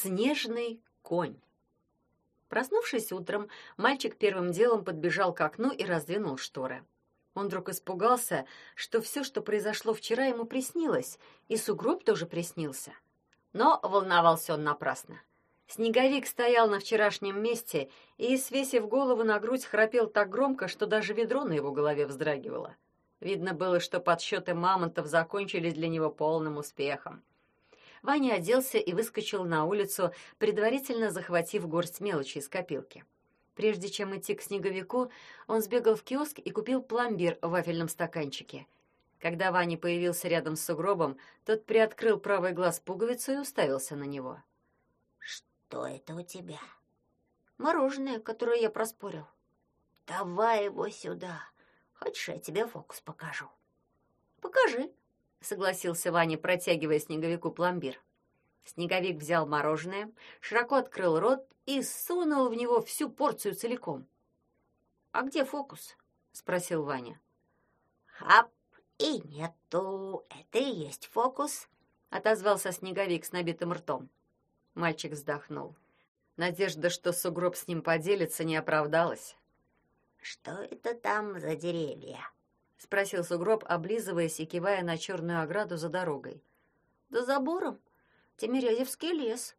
Снежный конь. Проснувшись утром, мальчик первым делом подбежал к окну и раздвинул шторы. Он вдруг испугался, что все, что произошло вчера, ему приснилось, и сугроб тоже приснился. Но волновался он напрасно. Снеговик стоял на вчерашнем месте и, свесив голову на грудь, храпел так громко, что даже ведро на его голове вздрагивало. Видно было, что подсчеты мамонтов закончились для него полным успехом. Ваня оделся и выскочил на улицу, предварительно захватив горсть мелочи из копилки. Прежде чем идти к снеговику, он сбегал в киоск и купил пломбир в вафельном стаканчике. Когда Ваня появился рядом с сугробом, тот приоткрыл правый глаз пуговицу и уставился на него. «Что это у тебя?» «Мороженое, которое я проспорил». «Давай его сюда. Хочешь, я тебе фокус покажу?» «Покажи», — согласился Ваня, протягивая снеговику пломбир. Снеговик взял мороженое, широко открыл рот и сунул в него всю порцию целиком. «А где фокус?» — спросил Ваня. «Хап, и нету. Это и есть фокус», — отозвался Снеговик с набитым ртом. Мальчик вздохнул. Надежда, что сугроб с ним поделится, не оправдалась. «Что это там за деревья?» — спросил сугроб, облизываясь и кивая на черную ограду за дорогой. «Да забором. Тимирязевский лес».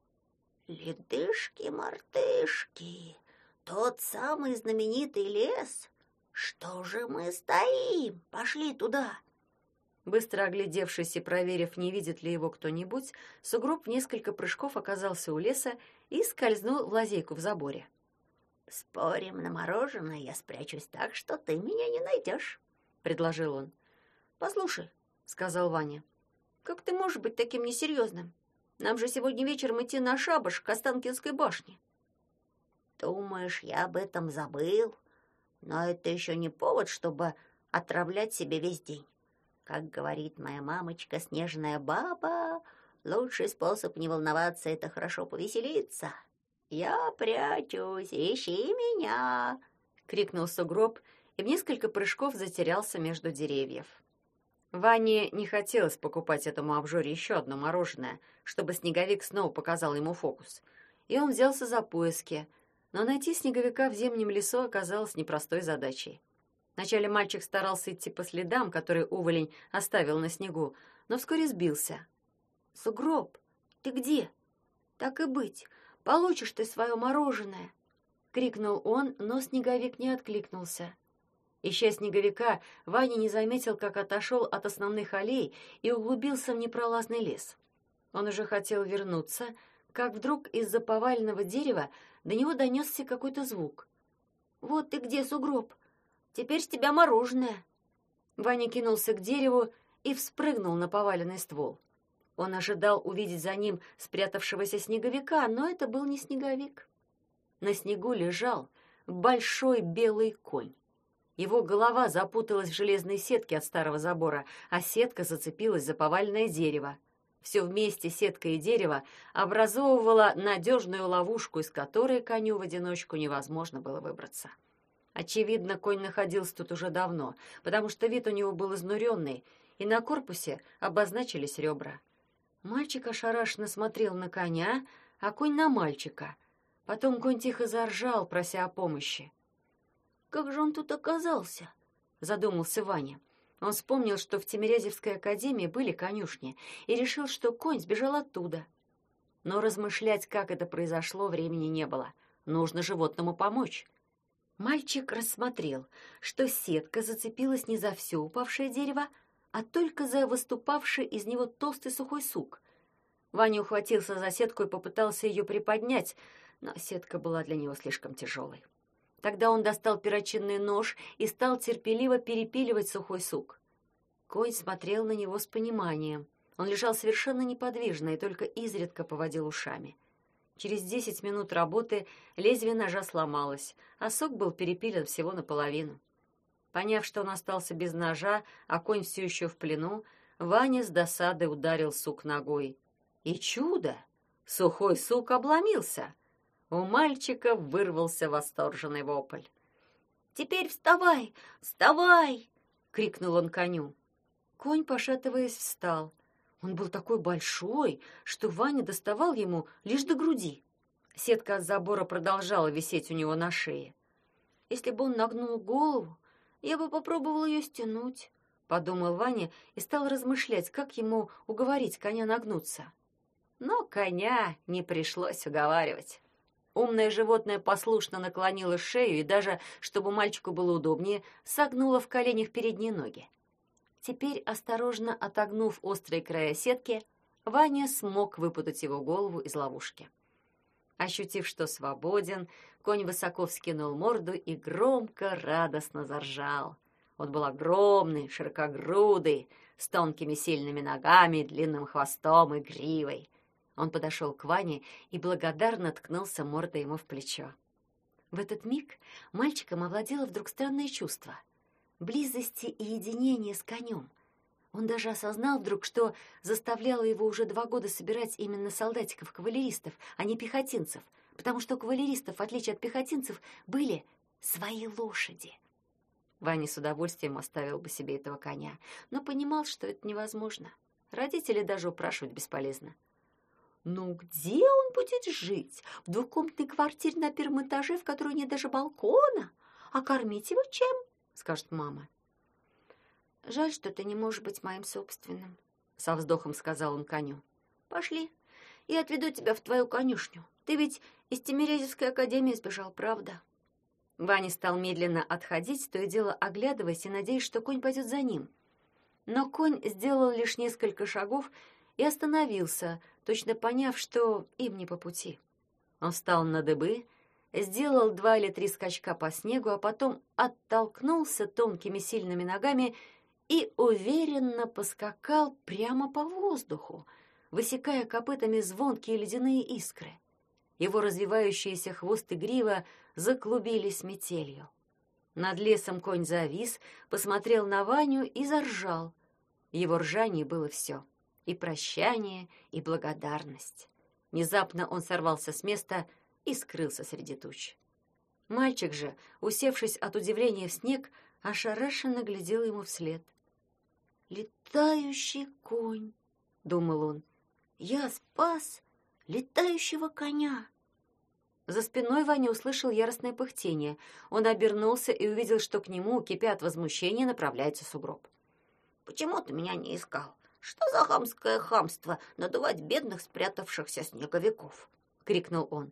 «Ледышки-мартышки, тот самый знаменитый лес? Что же мы стоим? Пошли туда!» Быстро оглядевшись и проверив, не видит ли его кто-нибудь, сугроб в несколько прыжков оказался у леса и скользнул в лазейку в заборе. «Спорим на мороженое, я спрячусь так, что ты меня не найдешь», — предложил он. «Послушай», — сказал Ваня, — «как ты можешь быть таким несерьезным? Нам же сегодня вечером идти на шабаш к Останкинской башне». «Думаешь, я об этом забыл? Но это еще не повод, чтобы отравлять себе весь день. Как говорит моя мамочка, снежная баба, лучший способ не волноваться — это хорошо повеселиться. Я прячусь, ищи меня!» — крикнул сугроб, — и в несколько прыжков затерялся между деревьев. Ване не хотелось покупать этому обжоре еще одно мороженое, чтобы снеговик снова показал ему фокус. И он взялся за поиски, но найти снеговика в зимнем лесу оказалось непростой задачей. Вначале мальчик старался идти по следам, которые уволень оставил на снегу, но вскоре сбился. «Сугроб, ты где? Так и быть, получишь ты свое мороженое!» — крикнул он, но снеговик не откликнулся. Ища снеговика, Ваня не заметил, как отошел от основных аллей и углубился в непролазный лес. Он уже хотел вернуться, как вдруг из-за поваленного дерева до него донесся какой-то звук. «Вот ты где, сугроб! Теперь с тебя мороженое!» Ваня кинулся к дереву и вспрыгнул на поваленный ствол. Он ожидал увидеть за ним спрятавшегося снеговика, но это был не снеговик. На снегу лежал большой белый конь. Его голова запуталась в железной сетке от старого забора, а сетка зацепилась за повальное дерево. Все вместе, сетка и дерево, образовывало надежную ловушку, из которой коню в одиночку невозможно было выбраться. Очевидно, конь находился тут уже давно, потому что вид у него был изнуренный, и на корпусе обозначились ребра. Мальчик ошарашенно смотрел на коня, а конь на мальчика. Потом конь тихо заржал, прося о помощи. Как же он тут оказался? Задумался Ваня. Он вспомнил, что в Тимирязевской академии были конюшни, и решил, что конь сбежал оттуда. Но размышлять, как это произошло, времени не было. Нужно животному помочь. Мальчик рассмотрел, что сетка зацепилась не за все упавшее дерево, а только за выступавший из него толстый сухой сук. Ваня ухватился за сетку и попытался ее приподнять, но сетка была для него слишком тяжелой. Тогда он достал перочинный нож и стал терпеливо перепиливать сухой сук. Конь смотрел на него с пониманием. Он лежал совершенно неподвижно и только изредка поводил ушами. Через десять минут работы лезвие ножа сломалось, а сок был перепилен всего наполовину. Поняв, что он остался без ножа, а конь все еще в плену, Ваня с досадой ударил сук ногой. И чудо! Сухой сук обломился. У мальчика вырвался восторженный вопль. «Теперь вставай! Вставай!» — крикнул он коню. Конь, пошатываясь, встал. Он был такой большой, что Ваня доставал ему лишь до груди. Сетка от забора продолжала висеть у него на шее. Если бы он нагнул голову, я бы попробовал ее стянуть, подумал Ваня и стал размышлять, как ему уговорить коня нагнуться. Но коня не пришлось уговаривать. Умное животное послушно наклонило шею и даже, чтобы мальчику было удобнее, согнуло в коленях передние ноги. Теперь, осторожно отогнув острые края сетки, Ваня смог выпутать его голову из ловушки. Ощутив, что свободен, конь высоко вскинул морду и громко, радостно заржал. Он был огромный, широкогрудый, с тонкими сильными ногами, длинным хвостом и гривой. Он подошел к Ване и благодарно ткнулся мордой ему в плечо. В этот миг мальчиком овладело вдруг странное чувство — близости и единения с конем. Он даже осознал вдруг, что заставляло его уже два года собирать именно солдатиков-кавалеристов, а не пехотинцев, потому что кавалеристов, в отличие от пехотинцев, были свои лошади. Ваня с удовольствием оставил бы себе этого коня, но понимал, что это невозможно. Родители даже упрашивать бесполезно. Ну, где он будет жить? В двухкомнатной квартире на первом этаже, в которой нет даже балкона? А кормить его чем? Скажет мама. Жаль, что ты не можешь быть моим собственным, со вздохом сказал он коню. Пошли, я отведу тебя в твою конюшню. Ты ведь из Тимирязевской академии сбежал, правда? Ваня стал медленно отходить, то и дело оглядываясь и надеясь, что конь пойдет за ним. Но конь сделал лишь несколько шагов и остановился, точно поняв, что им не по пути. Он встал на дыбы, сделал два или три скачка по снегу, а потом оттолкнулся тонкими сильными ногами и уверенно поскакал прямо по воздуху, высекая копытами звонкие ледяные искры. Его развивающиеся хвост и грива заклубились метелью. Над лесом конь завис, посмотрел на Ваню и заржал. Его ржание было все — и прощание, и благодарность. Внезапно он сорвался с места и скрылся среди туч. Мальчик же, усевшись от удивления в снег, ошарашенно глядел ему вслед. «Летающий конь!» — думал он. «Я спас летающего коня!» За спиной Ваня услышал яростное пыхтение. Он обернулся и увидел, что к нему, кипя от возмущения, направляется сугроб. «Почему ты меня не искал?» Что за хамское хамство надувать бедных спрятавшихся снеговиков? крикнул он.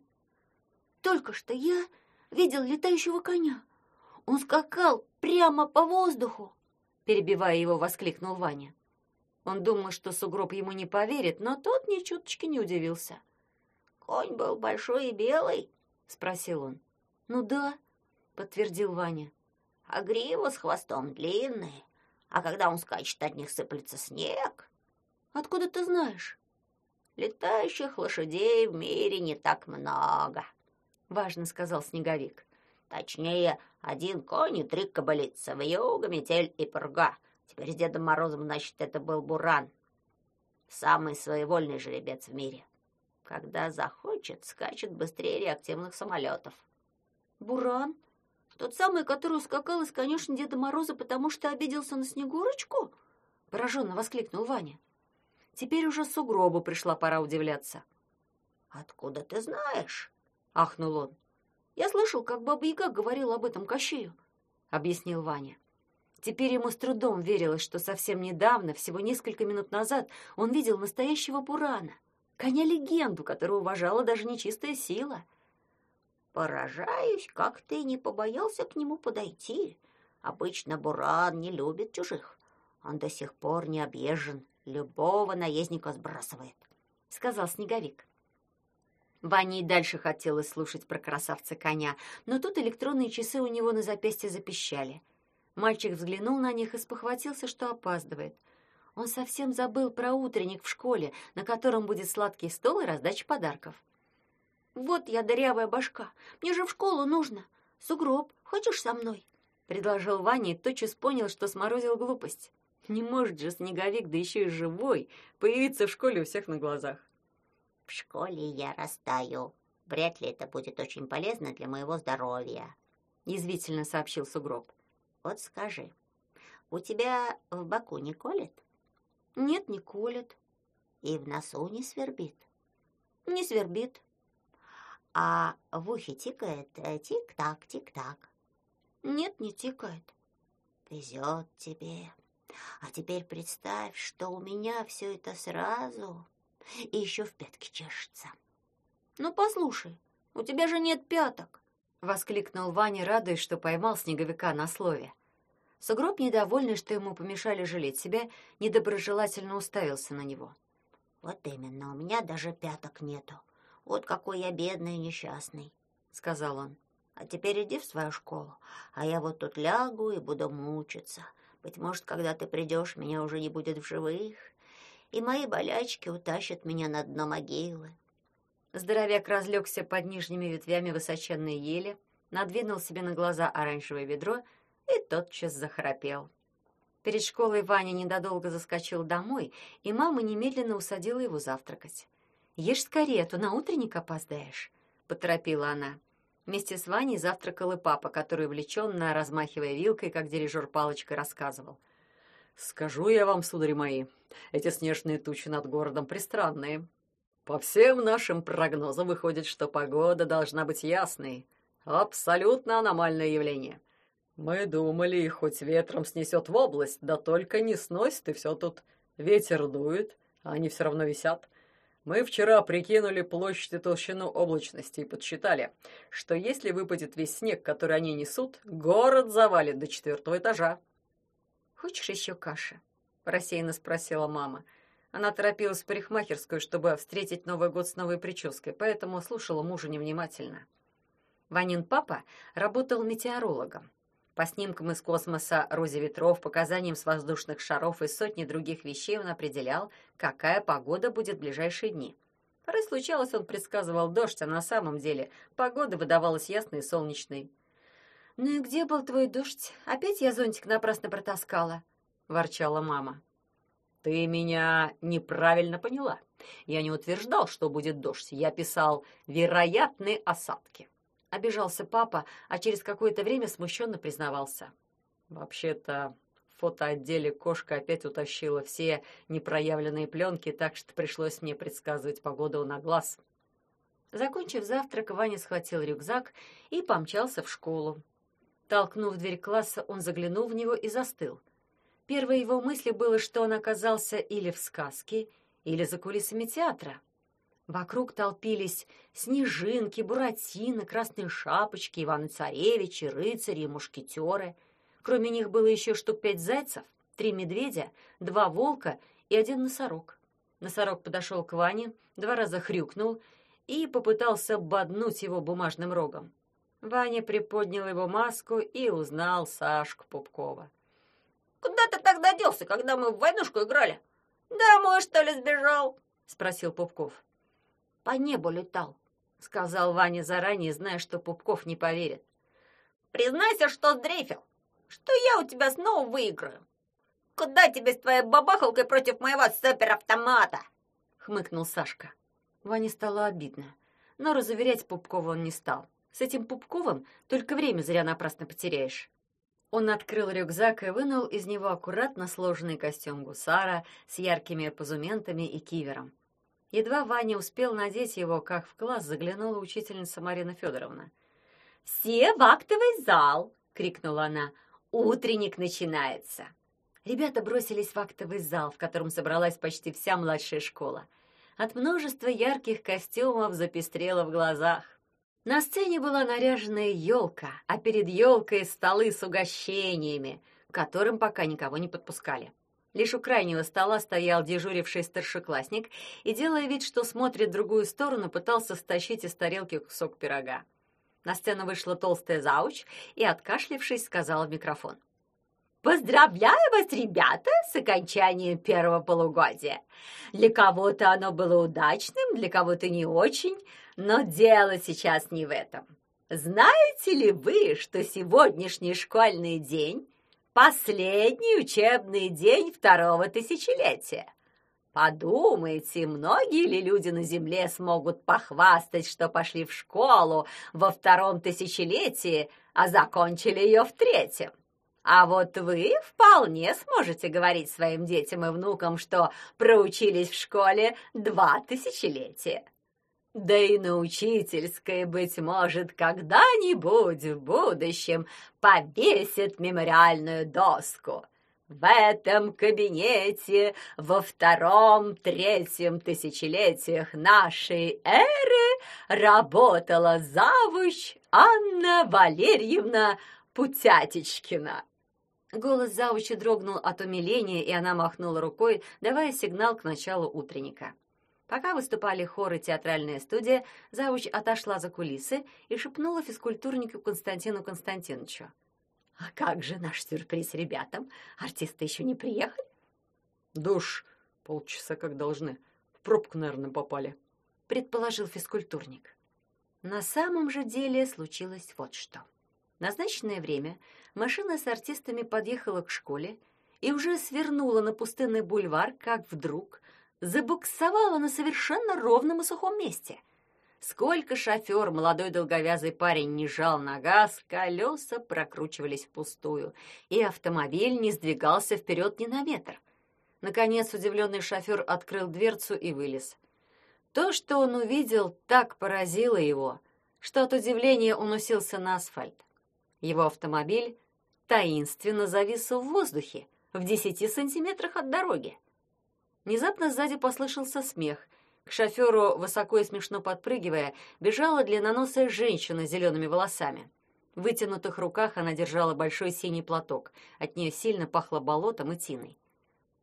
Только что я видел летающего коня. Он скакал прямо по воздуху, перебивая его, воскликнул Ваня. Он думал, что сугроб ему не поверит, но тот ни чуточки не удивился. Конь был большой и белый, спросил он. Ну да, подтвердил Ваня. А грива с хвостом длинная а когда он скачет, от них сыплется снег. Откуда ты знаешь? Летающих лошадей в мире не так много, важно сказал снеговик. Точнее, один конь и три кобылицы, вьюга, метель и пурга. Теперь с Дедом Морозом, значит, это был Буран. Самый своевольный жеребец в мире. Когда захочет, скачет быстрее реактивных самолетов. Буран? Тот самый, который ускакал из конюшни Деда Мороза, потому что обиделся на Снегурочку? Пораженно воскликнул Ваня. Теперь уже сугробу пришла пора удивляться. «Откуда ты знаешь?» — ахнул он. «Я слышал, как Баба Яга говорила об этом Кощею», — объяснил Ваня. Теперь ему с трудом верилось, что совсем недавно, всего несколько минут назад, он видел настоящего Бурана, коня-легенду, которую уважала даже нечистая сила — Поражаюсь, как ты не побоялся к нему подойти. Обычно Буран не любит чужих. Он до сих пор не объезжен, любого наездника сбрасывает, — сказал Снеговик. Ваня и дальше хотелось слушать про красавца коня, но тут электронные часы у него на запястье запищали. Мальчик взглянул на них и спохватился, что опаздывает. Он совсем забыл про утренник в школе, на котором будет сладкий стол и раздача подарков. Вот я дырявая башка. Мне же в школу нужно. Сугроб, хочешь со мной? предложил Ваня и тотчас понял, что сморозил глупость. Не может же снеговик, да еще и живой, появиться в школе у всех на глазах. В школе я растаю. Вряд ли это будет очень полезно для моего здоровья, язвительно сообщил Сугроб. Вот скажи, у тебя в боку не колет? Нет, не колет, И в носу не свербит? Не свербит. А в ухе тикает э, тик-так, тик-так? Нет, не тикает. Везет тебе. А теперь представь, что у меня все это сразу и еще в пятке чешется. Ну, послушай, у тебя же нет пяток, воскликнул Ваня, радуясь, что поймал снеговика на слове. Сугроб, недовольный, что ему помешали жалеть себя, недоброжелательно уставился на него. Вот именно, у меня даже пяток нету. Вот какой я бедный и несчастный, сказал он. А теперь иди в свою школу, а я вот тут лягу и буду мучиться. Быть может, когда ты придешь, меня уже не будет в живых, и мои болячки утащат меня на дно могилы. Здоровяк разлегся под нижними ветвями высоченной ели, надвинул себе на глаза оранжевое ведро и тотчас захрапел. Перед школой Ваня недолго заскочил домой, и мама немедленно усадила его завтракать. «Ешь скорее, а то на утренник опоздаешь», — поторопила она. Вместе с Ваней завтракал и папа, который увлеченно, размахивая вилкой, как дирижер палочкой, рассказывал. «Скажу я вам, судари мои, эти снежные тучи над городом пристранные. По всем нашим прогнозам выходит, что погода должна быть ясной. Абсолютно аномальное явление. Мы думали, хоть ветром снесет в область, да только не сносит, и все тут ветер дует, а они все равно висят. Мы вчера прикинули площадь и толщину облачности и подсчитали, что если выпадет весь снег, который они несут, город завалит до четвертого этажа. «Хочешь еще каши?» — рассеянно спросила мама. Она торопилась в парикмахерскую, чтобы встретить Новый год с новой прической, поэтому слушала мужа невнимательно. Ванин папа работал метеорологом. По снимкам из космоса розе ветров, показаниям с воздушных шаров и сотни других вещей он определял, какая погода будет в ближайшие дни. Порой случалось, он предсказывал дождь, а на самом деле погода выдавалась ясной и солнечной. «Ну и где был твой дождь? Опять я зонтик напрасно протаскала?» — ворчала мама. «Ты меня неправильно поняла. Я не утверждал, что будет дождь. Я писал «вероятные осадки». Обижался папа, а через какое-то время смущенно признавался. Вообще-то в фотоотделе кошка опять утащила все непроявленные пленки, так что пришлось мне предсказывать погоду на глаз. Закончив завтрак, Ваня схватил рюкзак и помчался в школу. Толкнув дверь класса, он заглянул в него и застыл. Первой его мыслью было, что он оказался или в сказке, или за кулисами театра. Вокруг толпились снежинки, буратино, красные шапочки, Иваны-царевичи, рыцари и мушкетеры. Кроме них было еще штук пять зайцев, три медведя, два волка и один носорог. Носорог подошел к Ване, два раза хрюкнул и попытался боднуть его бумажным рогом. Ваня приподнял его маску и узнал Сашку Пупкова. «Куда ты тогда делся, когда мы в войнушку играли? Домой, что ли, сбежал?» — спросил Пупков по небу летал», — сказал Ваня заранее, зная, что Пупков не поверит. «Признайся, что сдрейфил, что я у тебя снова выиграю. Куда тебе с твоей бабахалкой против моего суперавтомата?» — хмыкнул Сашка. Ване стало обидно, но разуверять Пупкова он не стал. С этим Пупковым только время зря напрасно потеряешь. Он открыл рюкзак и вынул из него аккуратно сложенный костюм гусара с яркими позументами и кивером. Едва Ваня успел надеть его, как в класс заглянула учительница Марина Федоровна. «Все в актовый зал!» — крикнула она. «Утренник начинается!» Ребята бросились в актовый зал, в котором собралась почти вся младшая школа. От множества ярких костюмов запестрело в глазах. На сцене была наряженная елка, а перед елкой столы с угощениями, к которым пока никого не подпускали. Лишь у крайнего стола стоял дежуривший старшеклассник и, делая вид, что смотрит в другую сторону, пытался стащить из тарелки кусок пирога. На сцену вышла толстая зауч и, откашлившись, сказала в микрофон. «Поздравляю вас, ребята, с окончанием первого полугодия. Для кого-то оно было удачным, для кого-то не очень, но дело сейчас не в этом. Знаете ли вы, что сегодняшний школьный день Последний учебный день второго тысячелетия. Подумайте, многие ли люди на Земле смогут похвастать, что пошли в школу во втором тысячелетии, а закончили ее в третьем? А вот вы вполне сможете говорить своим детям и внукам, что проучились в школе два тысячелетия. Да и на учительской, быть может, когда-нибудь в будущем повесит мемориальную доску. В этом кабинете во втором-третьем тысячелетиях нашей эры работала завуч Анна Валерьевна Путятичкина. Голос завучи дрогнул от умиления, и она махнула рукой, давая сигнал к началу утренника. Пока выступали хор и театральная студия, завуч отошла за кулисы и шепнула физкультурнику Константину Константиновичу. «А как же наш сюрприз ребятам? Артисты еще не приехали?» «Душ, полчаса как должны. В пробку, наверное, попали», — предположил физкультурник. На самом же деле случилось вот что. В назначенное время машина с артистами подъехала к школе и уже свернула на пустынный бульвар, как вдруг забуксовала на совершенно ровном и сухом месте. Сколько шофер, молодой долговязый парень, не жал на газ, колеса прокручивались впустую, и автомобиль не сдвигался вперед ни на метр. Наконец удивленный шофер открыл дверцу и вылез. То, что он увидел, так поразило его, что от удивления он усился на асфальт. Его автомобиль таинственно завис в воздухе в десяти сантиметрах от дороги. Внезапно сзади послышался смех. К шоферу, высоко и смешно подпрыгивая, бежала длинноносая женщина с зелеными волосами. В вытянутых руках она держала большой синий платок. От нее сильно пахло болотом и тиной.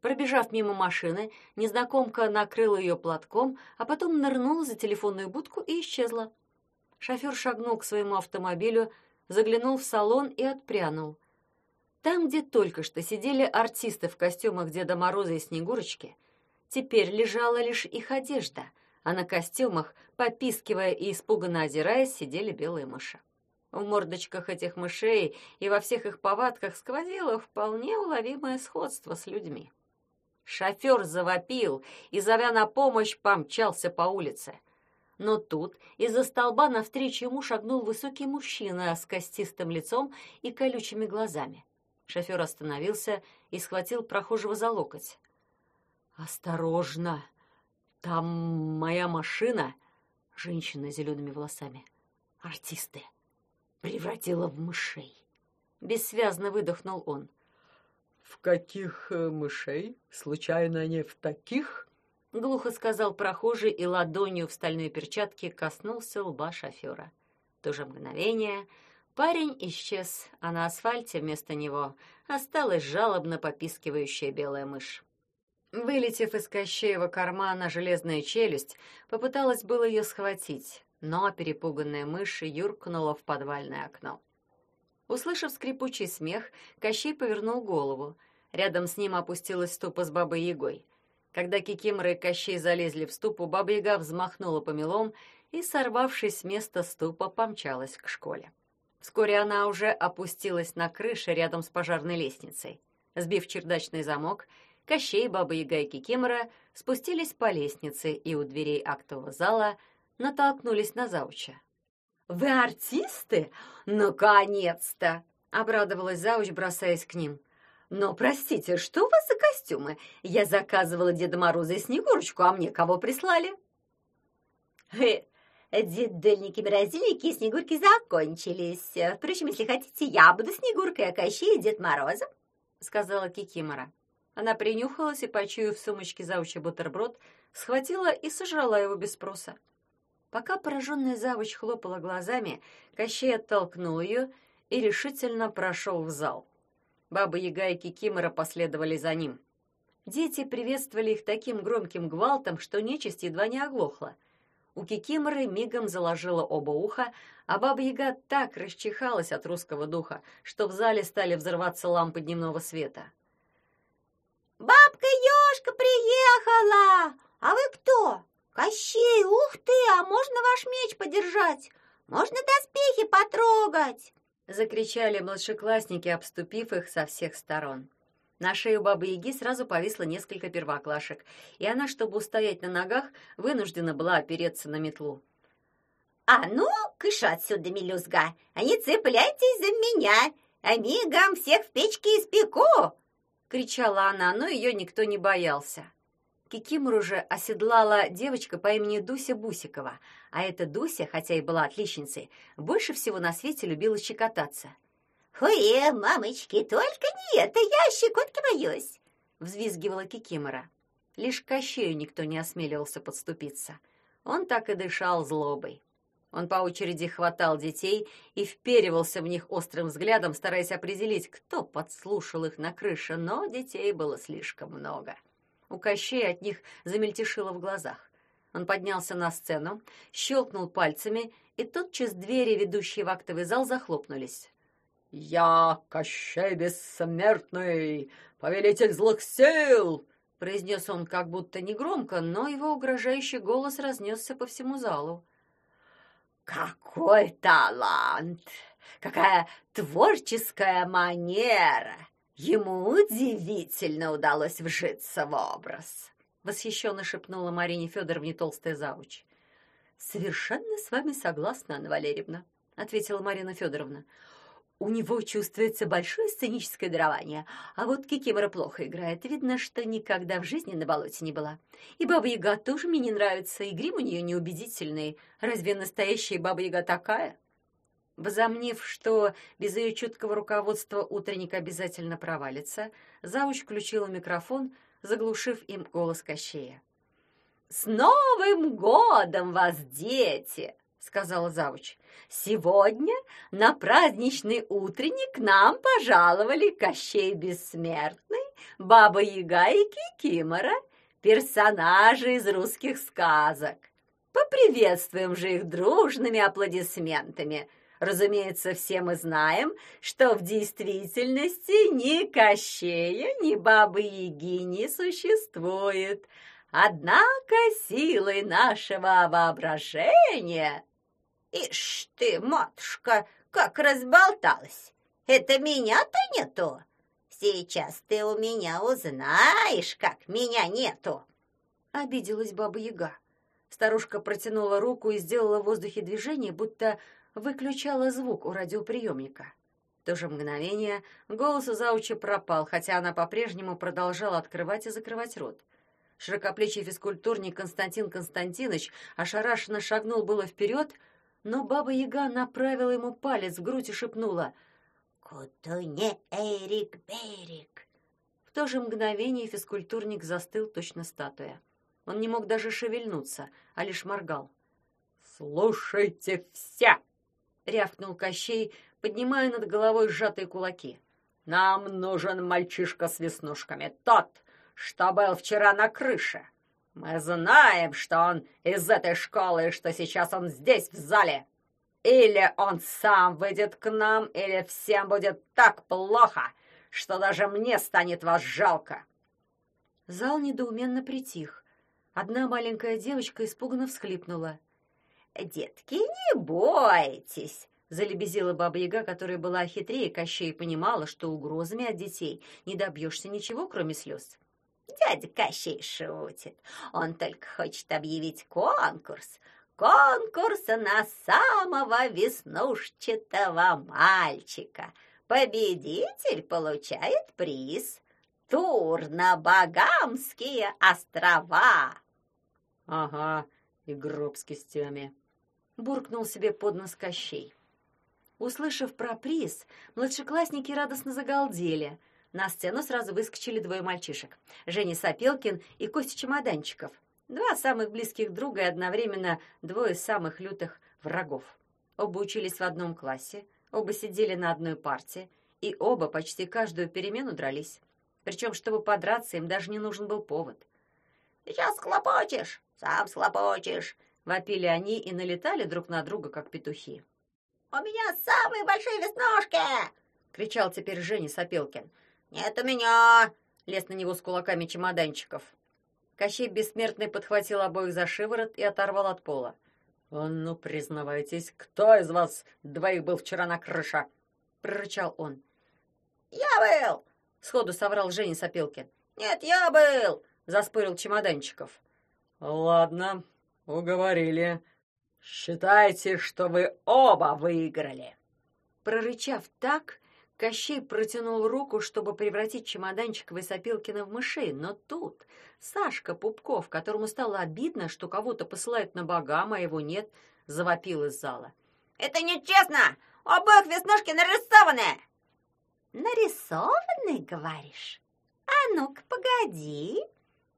Пробежав мимо машины, незнакомка накрыла ее платком, а потом нырнула за телефонную будку и исчезла. Шофер шагнул к своему автомобилю, заглянул в салон и отпрянул. Там, где только что сидели артисты в костюмах Деда Мороза и Снегурочки, Теперь лежала лишь их одежда, а на костюмах, попискивая и испуганно озираясь, сидели белые мыши. В мордочках этих мышей и во всех их повадках сквозило вполне уловимое сходство с людьми. Шофер завопил и, зовя на помощь, помчался по улице. Но тут из-за столба навстречу ему шагнул высокий мужчина с костистым лицом и колючими глазами. Шофер остановился и схватил прохожего за локоть. «Осторожно! Там моя машина!» Женщина с зелеными волосами. «Артисты! Превратила в мышей!» Бессвязно выдохнул он. «В каких э, мышей? Случайно не в таких?» Глухо сказал прохожий и ладонью в стальной перчатке коснулся лба шофера. В то же мгновение парень исчез, а на асфальте вместо него осталась жалобно попискивающая белая мышь. Вылетев из Кощеева кармана железная челюсть, попыталась было ее схватить, но перепуганная мышь юркнула в подвальное окно. Услышав скрипучий смех, Кощей повернул голову. Рядом с ним опустилась ступа с бабой Ягой. Когда Кикимора и Кощей залезли в ступу, баба Яга взмахнула помелом и, сорвавшись с места ступа, помчалась к школе. Вскоре она уже опустилась на крыше рядом с пожарной лестницей. Сбив чердачный замок, Кощей, Баба Яга и Кикимора спустились по лестнице и у дверей актового зала натолкнулись на зауча. «Вы артисты? Наконец-то!» — обрадовалась зауч, бросаясь к ним. «Но, простите, что у вас за костюмы? Я заказывала Деда Мороза и Снегурочку, а мне кого прислали?» «Дедельники, морозильники и Снегурки закончились. Впрочем, если хотите, я буду Снегуркой, а Кощей и Дед Морозом», — сказала Кикимора. Она принюхалась и, почуяв в сумочке завуча бутерброд, схватила и сожрала его без спроса. Пока пораженная завуч хлопала глазами, Кощей оттолкнул ее и решительно прошел в зал. Баба Яга и Кикимора последовали за ним. Дети приветствовали их таким громким гвалтом, что нечисть едва не оглохла. У Кикиморы мигом заложила оба уха, а Баба Яга так расчихалась от русского духа, что в зале стали взрываться лампы дневного света. «Бабка-ешка приехала! А вы кто? Кощей, ух ты, а можно ваш меч подержать? Можно доспехи потрогать?» Закричали младшеклассники, обступив их со всех сторон. На шею Бабы-Яги сразу повисло несколько первоклашек, и она, чтобы устоять на ногах, вынуждена была опереться на метлу. «А ну, кыш отсюда, мелюзга, а не цепляйтесь за меня! а мигом всех в печке испеку!» — кричала она, но ее никто не боялся. Кикимору же оседлала девочка по имени Дуся Бусикова, а эта Дуся, хотя и была отличницей, больше всего на свете любила щекотаться. «Ой, мамочки, только не это, я щекотки боюсь!» — взвизгивала Кикимора. Лишь Кощею никто не осмеливался подступиться. Он так и дышал злобой. Он по очереди хватал детей и вперивался в них острым взглядом, стараясь определить, кто подслушал их на крыше, но детей было слишком много. У Кощея от них замельтешило в глазах. Он поднялся на сцену, щелкнул пальцами, и тотчас двери, ведущие в актовый зал, захлопнулись. «Я Кощей Бессмертный, повелитель злых сил!» произнес он как будто негромко, но его угрожающий голос разнесся по всему залу. Какой талант! Какая творческая манера! Ему удивительно удалось вжиться в образ. Восхищенно шепнула Марине Федоровне толстая завуч. Совершенно с вами согласна, Анна Валерьевна, ответила Марина Федоровна. У него чувствуется большое сценическое дарование, а вот Кикимора плохо играет. Видно, что никогда в жизни на болоте не была. И Баба-Яга тоже мне не нравится, и грим у нее неубедительный. Разве настоящая Баба-Яга такая? Возомнив, что без ее чуткого руководства утренник обязательно провалится, Завуч включила микрофон, заглушив им голос Кощея. «С Новым годом вас, дети!» Сказала завуч. Сегодня на праздничный утренник нам пожаловали Кощей Бессмертный, Баба Яга и Кикимора, персонажи из русских сказок. Поприветствуем же их дружными аплодисментами. Разумеется, все мы знаем, что в действительности ни Кощея, ни Бабы Яги не существует. Однако силой нашего воображения Ишь ты, матушка, как разболталась! Это меня-то нету! Сейчас ты у меня узнаешь, как меня нету!» Обиделась Баба Яга. Старушка протянула руку и сделала в воздухе движение, будто выключала звук у радиоприемника. В то же мгновение голос у зауча пропал, хотя она по-прежнему продолжала открывать и закрывать рот. Широкоплечий физкультурник Константин Константинович ошарашенно шагнул было вперед, но Баба-Яга направила ему палец в грудь и шепнула «Кутуне Эрик Берик». В то же мгновение физкультурник застыл точно статуя. Он не мог даже шевельнуться, а лишь моргал. «Слушайте все!» — рявкнул Кощей, поднимая над головой сжатые кулаки. «Нам нужен мальчишка с веснушками, тот, что был вчера на крыше. Мы знаем, что он из этой школы что сейчас он здесь, в зале. Или он сам выйдет к нам, или всем будет так плохо, что даже мне станет вас жалко. Зал недоуменно притих. Одна маленькая девочка испуганно всхлипнула. «Детки, не бойтесь!» — залебезила Баба-Яга, которая была хитрее Кощей и понимала, что угрозами от детей не добьешься ничего, кроме слез. Дядя Кощей шутит. Он только хочет объявить конкурс. Конкурс на самого веснушчатого мальчика. Победитель получает приз. Тур на Багамские острова. Ага, и гроб с кистями. Буркнул себе под нос Кощей. Услышав про приз, младшеклассники радостно загалдели — на сцену сразу выскочили двое мальчишек. Женя Сапелкин и Костя Чемоданчиков. Два самых близких друга и одновременно двое самых лютых врагов. Оба учились в одном классе, оба сидели на одной парте, и оба почти каждую перемену дрались. Причем, чтобы подраться, им даже не нужен был повод. «Сейчас схлопочешь, сам схлопочешь!» Вопили они и налетали друг на друга, как петухи. «У меня самые большие веснушки!» — кричал теперь Женя Сапелкин. «Нет у меня!» — лез на него с кулаками чемоданчиков. Кощей Бессмертный подхватил обоих за шиворот и оторвал от пола. «А ну, признавайтесь, кто из вас двоих был вчера на крыше?» — прорычал он. «Я был!» — сходу соврал Женя Сапелкин. «Нет, я был!» — заспорил чемоданчиков. «Ладно, уговорили. Считайте, что вы оба выиграли!» Прорычав так, Кощей протянул руку, чтобы превратить чемоданчик Высопилкина в мышей, но тут Сашка Пупков, которому стало обидно, что кого-то посылают на богам, а его нет, завопил из зала. «Это нечестно! У обоих веснушки нарисованные!» «Нарисованные, говоришь? А ну-ка, погоди!»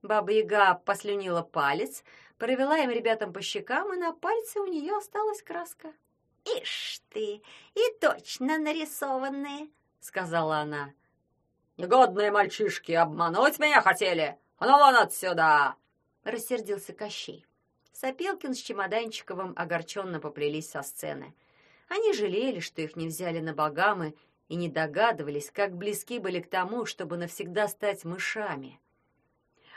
Баба-яга послюнила палец, провела им ребятам по щекам, и на пальце у нее осталась краска. «Ишь ты, и точно нарисованные!» — сказала она. «Негодные мальчишки, обмануть меня хотели! А ну вон отсюда!» — рассердился Кощей. Сопелкин с Чемоданчиковым огорченно поплелись со сцены. Они жалели, что их не взяли на богамы, и не догадывались, как близки были к тому, чтобы навсегда стать мышами.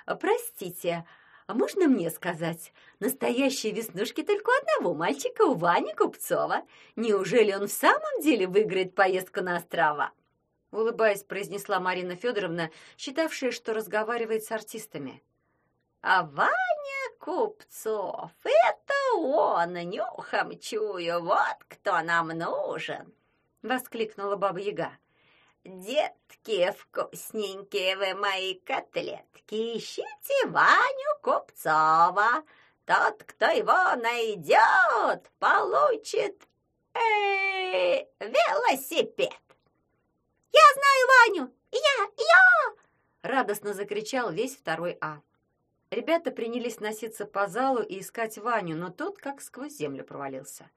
«Простите, а можно мне сказать, настоящие веснушки только одного мальчика, у Вани Купцова? Неужели он в самом деле выиграет поездку на острова?» Улыбаясь, произнесла Марина Федоровна, считавшая, что разговаривает с артистами. «А Ваня Купцов, это он, нюхом чую, вот кто нам нужен!» — воскликнула Баба-Яга. «Детки вкусненькие вы мои котлетки, ищите Ваню Купцова. Тот, кто его найдет, получит э, велосипед». «Я знаю Ваню! Я! Я!» Радостно закричал весь второй А. Ребята принялись носиться по залу и искать Ваню, но тот как сквозь землю провалился.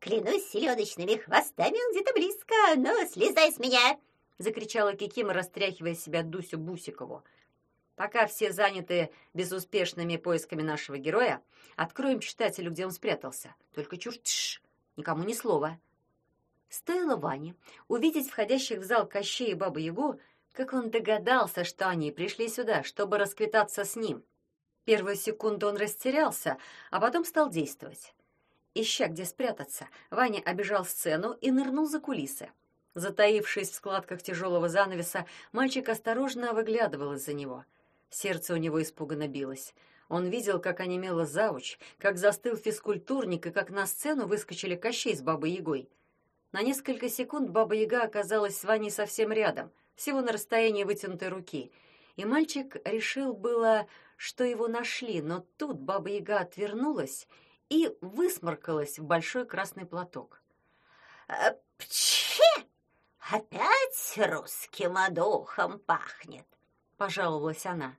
«Клянусь селедочными хвостами, он где-то близко, но слезай с меня!» Закричала Кикима, растряхивая себя Дусю Бусикову. Пока все заняты безуспешными поисками нашего героя, откроем читателю, где он спрятался. Только чушь, тш, никому ни слова. Стоило Ване увидеть входящих в зал Кощей и Бабу-Ягу, как он догадался, что они пришли сюда, чтобы расквитаться с ним. Первую секунду он растерялся, а потом стал действовать. Ища где спрятаться, Ваня обежал сцену и нырнул за кулисы. Затаившись в складках тяжелого занавеса, мальчик осторожно выглядывал из-за него. Сердце у него испуганно билось. Он видел, как онемела зауч, как застыл физкультурник и как на сцену выскочили Кощей с Бабой-Ягой. На несколько секунд Баба-Яга оказалась с Ваней совсем рядом, всего на расстоянии вытянутой руки. И мальчик решил было, что его нашли, но тут Баба-Яга отвернулась и высморкалась в большой красный платок. «Э, «Пчхи!» «Опять русским духом пахнет», — пожаловалась она.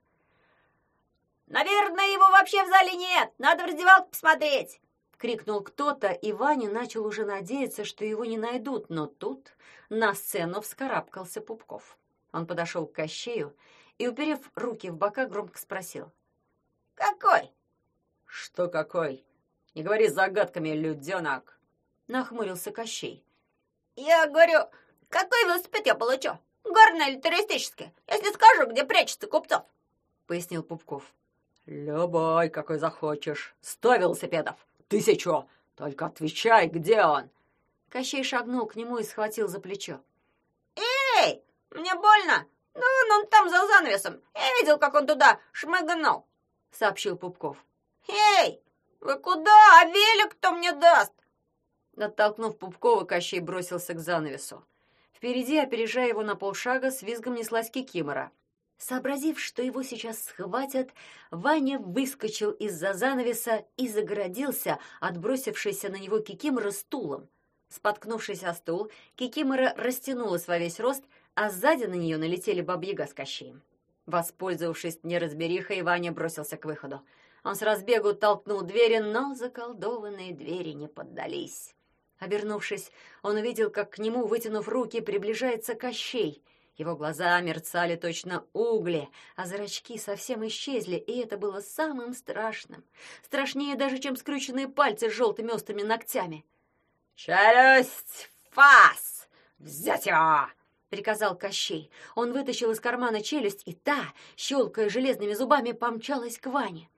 «Наверное, его вообще в зале нет! Надо в раздевалку посмотреть!» — крикнул кто-то, и Ваня начал уже надеяться, что его не найдут, но тут на сцену вскарабкался Пупков. Он подошел к Кощею и, уперев руки в бока, громко спросил. «Какой?» «Что какой? Не говори загадками, люденок!» — нахмурился Кощей. «Я говорю, какой велосипед я получу? Горный или туристический? Если скажу, где прячется Купцов?» — пояснил Пупков. «Любой, какой захочешь. Сто велосипедов. Тысячу. Только отвечай, где он?» Кощей шагнул к нему и схватил за плечо. «Эй, мне больно! Да вон он там за занавесом. Я видел, как он туда шмыгнул», — сообщил Пупков. «Эй, вы куда? А велик кто мне даст?» Оттолкнув Пупкова, Кощей бросился к занавесу. Впереди, опережая его на полшага, с визгом неслась Кикимора. Сообразив, что его сейчас схватят, Ваня выскочил из-за занавеса и загородился, отбросившийся на него Кикимора стулом. Споткнувшись о стул, Кикимора растянулась во весь рост, а сзади на нее налетели бабьяга с Кощеем. Воспользовавшись неразберихой, Ваня бросился к выходу. Он с разбегу толкнул двери, но заколдованные двери не поддались. Обернувшись, он увидел, как к нему, вытянув руки, приближается Кощей. Его глаза мерцали точно угли, а зрачки совсем исчезли, и это было самым страшным. Страшнее даже, чем скрюченные пальцы с желтыми острыми ногтями. «Челюсть! Фас! Взять его!» — приказал Кощей. Он вытащил из кармана челюсть, и та, щелкая железными зубами, помчалась к Ване.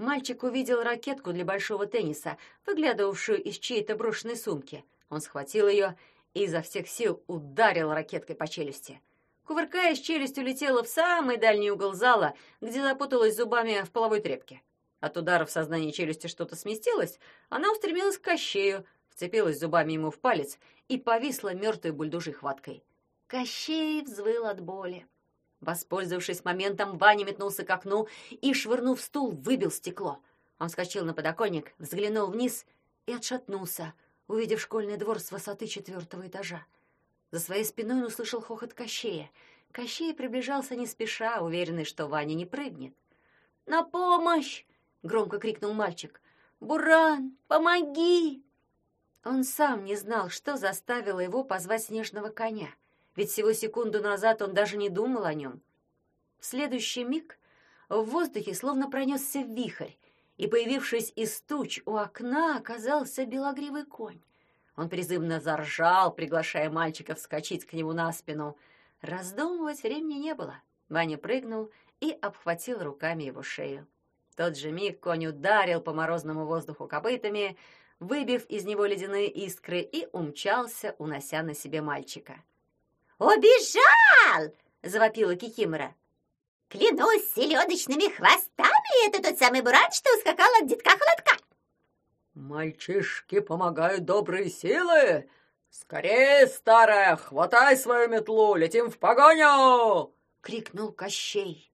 Мальчик увидел ракетку для большого тенниса, выглядывавшую из чьей-то брошенной сумки. Он схватил ее и изо всех сил ударил ракеткой по челюсти. Кувыркаясь, челюсть улетела в самый дальний угол зала, где запуталась зубами в половой тряпке. От удара в сознании челюсти что-то сместилось, она устремилась к кощею, вцепилась зубами ему в палец и повисла мертвой бульдужей хваткой. Кощей взвыл от боли. Воспользовавшись моментом, Ваня метнулся к окну и, швырнув стул, выбил стекло. Он вскочил на подоконник, взглянул вниз и отшатнулся, увидев школьный двор с высоты четвертого этажа. За своей спиной он услышал хохот Кощея. Кощей приближался не спеша, уверенный, что Ваня не прыгнет. «На помощь!» — громко крикнул мальчик. «Буран, помоги!» Он сам не знал, что заставило его позвать снежного коня ведь всего секунду назад он даже не думал о нем. В следующий миг в воздухе словно пронесся вихрь, и, появившись из туч, у окна оказался белогривый конь. Он призывно заржал, приглашая мальчика вскочить к нему на спину. Раздумывать времени не было. Ваня прыгнул и обхватил руками его шею. В тот же миг конь ударил по морозному воздуху копытами, выбив из него ледяные искры, и умчался, унося на себе мальчика. «Убежал!» — завопила Кикимора. «Клянусь селедочными хвостами, это тот самый буран, что ускакал от детка холодка!» «Мальчишки помогают добрые силы! Скорее, старая, хватай свою метлу, летим в погоню!» — крикнул Кощей.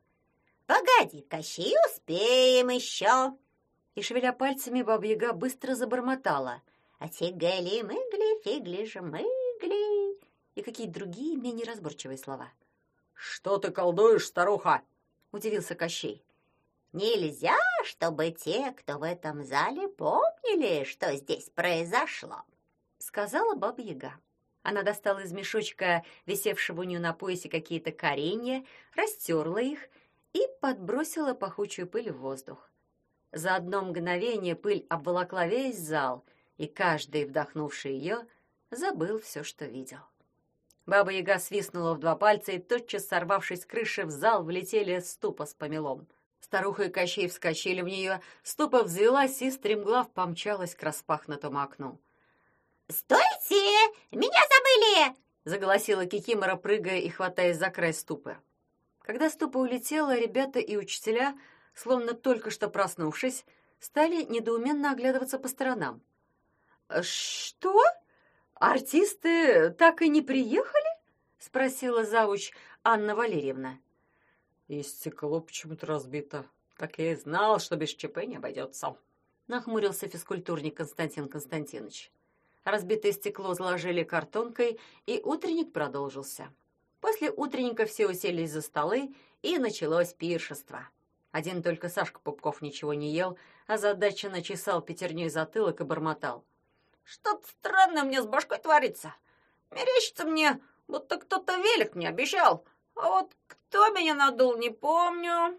«Погоди, Кощей, успеем еще!» И, шевеля пальцами, баба-яга быстро забормотала. «А фигли-мыгли, фигли-жмыгли!» И какие-то другие, менее разборчивые слова. «Что ты колдуешь, старуха?» — удивился Кощей. «Нельзя, чтобы те, кто в этом зале, помнили, что здесь произошло», — сказала Баба-Яга. Она достала из мешочка, висевшего у нее на поясе, какие-то коренья, растерла их и подбросила пахучую пыль в воздух. За одно мгновение пыль обволокла весь зал, и каждый, вдохнувший ее, забыл все, что видел. Баба-яга свистнула в два пальца, и тотчас, сорвавшись с крыши, в зал влетели ступа с помелом. Старуха и Кощей вскочили в нее, ступа взвелась и, стремглав, помчалась к распахнутому окну. «Стойте! Меня забыли!» — заголосила Кикимора, прыгая и хватаясь за край ступы. Когда ступа улетела, ребята и учителя, словно только что проснувшись, стали недоуменно оглядываться по сторонам. «Что?» «Артисты так и не приехали?» — спросила завуч Анна Валерьевна. «И стекло почему-то разбито. Так я и знал, что без ЧП не обойдется», — нахмурился физкультурник Константин Константинович. Разбитое стекло заложили картонкой, и утренник продолжился. После утренника все уселись за столы, и началось пиршество. Один только Сашка Пупков ничего не ел, а задача начесал пятерней затылок и бормотал — что-то странное мне с башкой творится. Мерещится мне, будто кто-то велик мне обещал. А вот кто меня надул, не помню.